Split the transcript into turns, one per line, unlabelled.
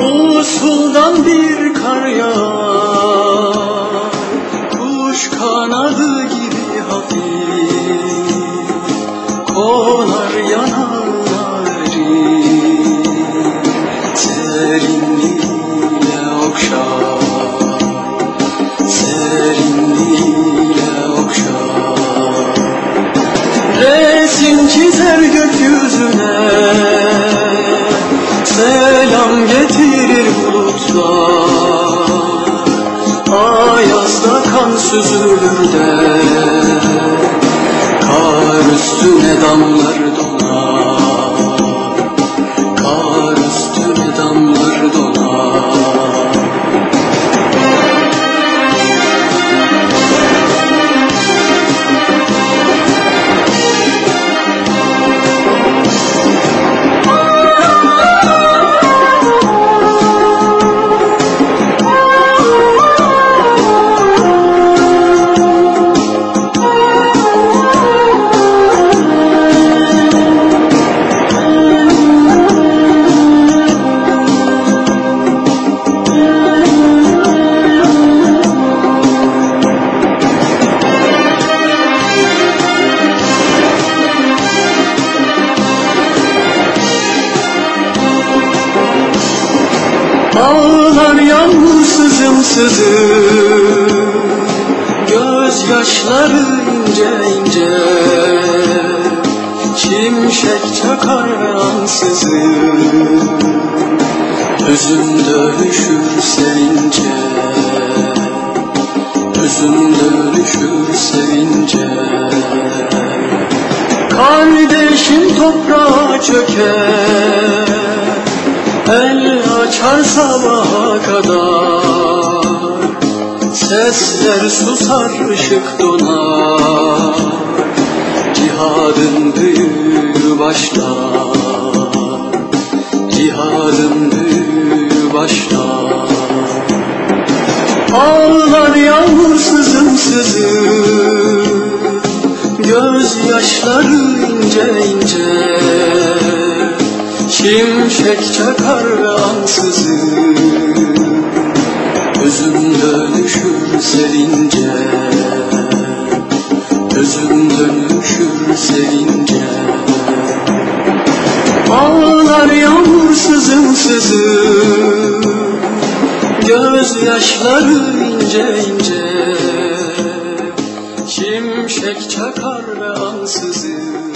Usuldan bir kar yağar. Kuş kanadı gibi hafif. Konar yanar sözünü de Ağlar yağmur sızım. Gözyaşları ince ince. Şimşek çakar ansızın. Özüm dönüşür sevince. Özüm dönüşür sevince. Kardeşim toprağa çöker Açar sabaha kadar. Sesler susar ışık donar. Cihadın büyüğü başlar Şimşek çakar ansızın. Gözüm dönüşür sevince. Gözüm dönüşür sevince. Ağlar yağmur sızım sızım Gözyaşları ince ince. Şimşek çakar ve ansızın.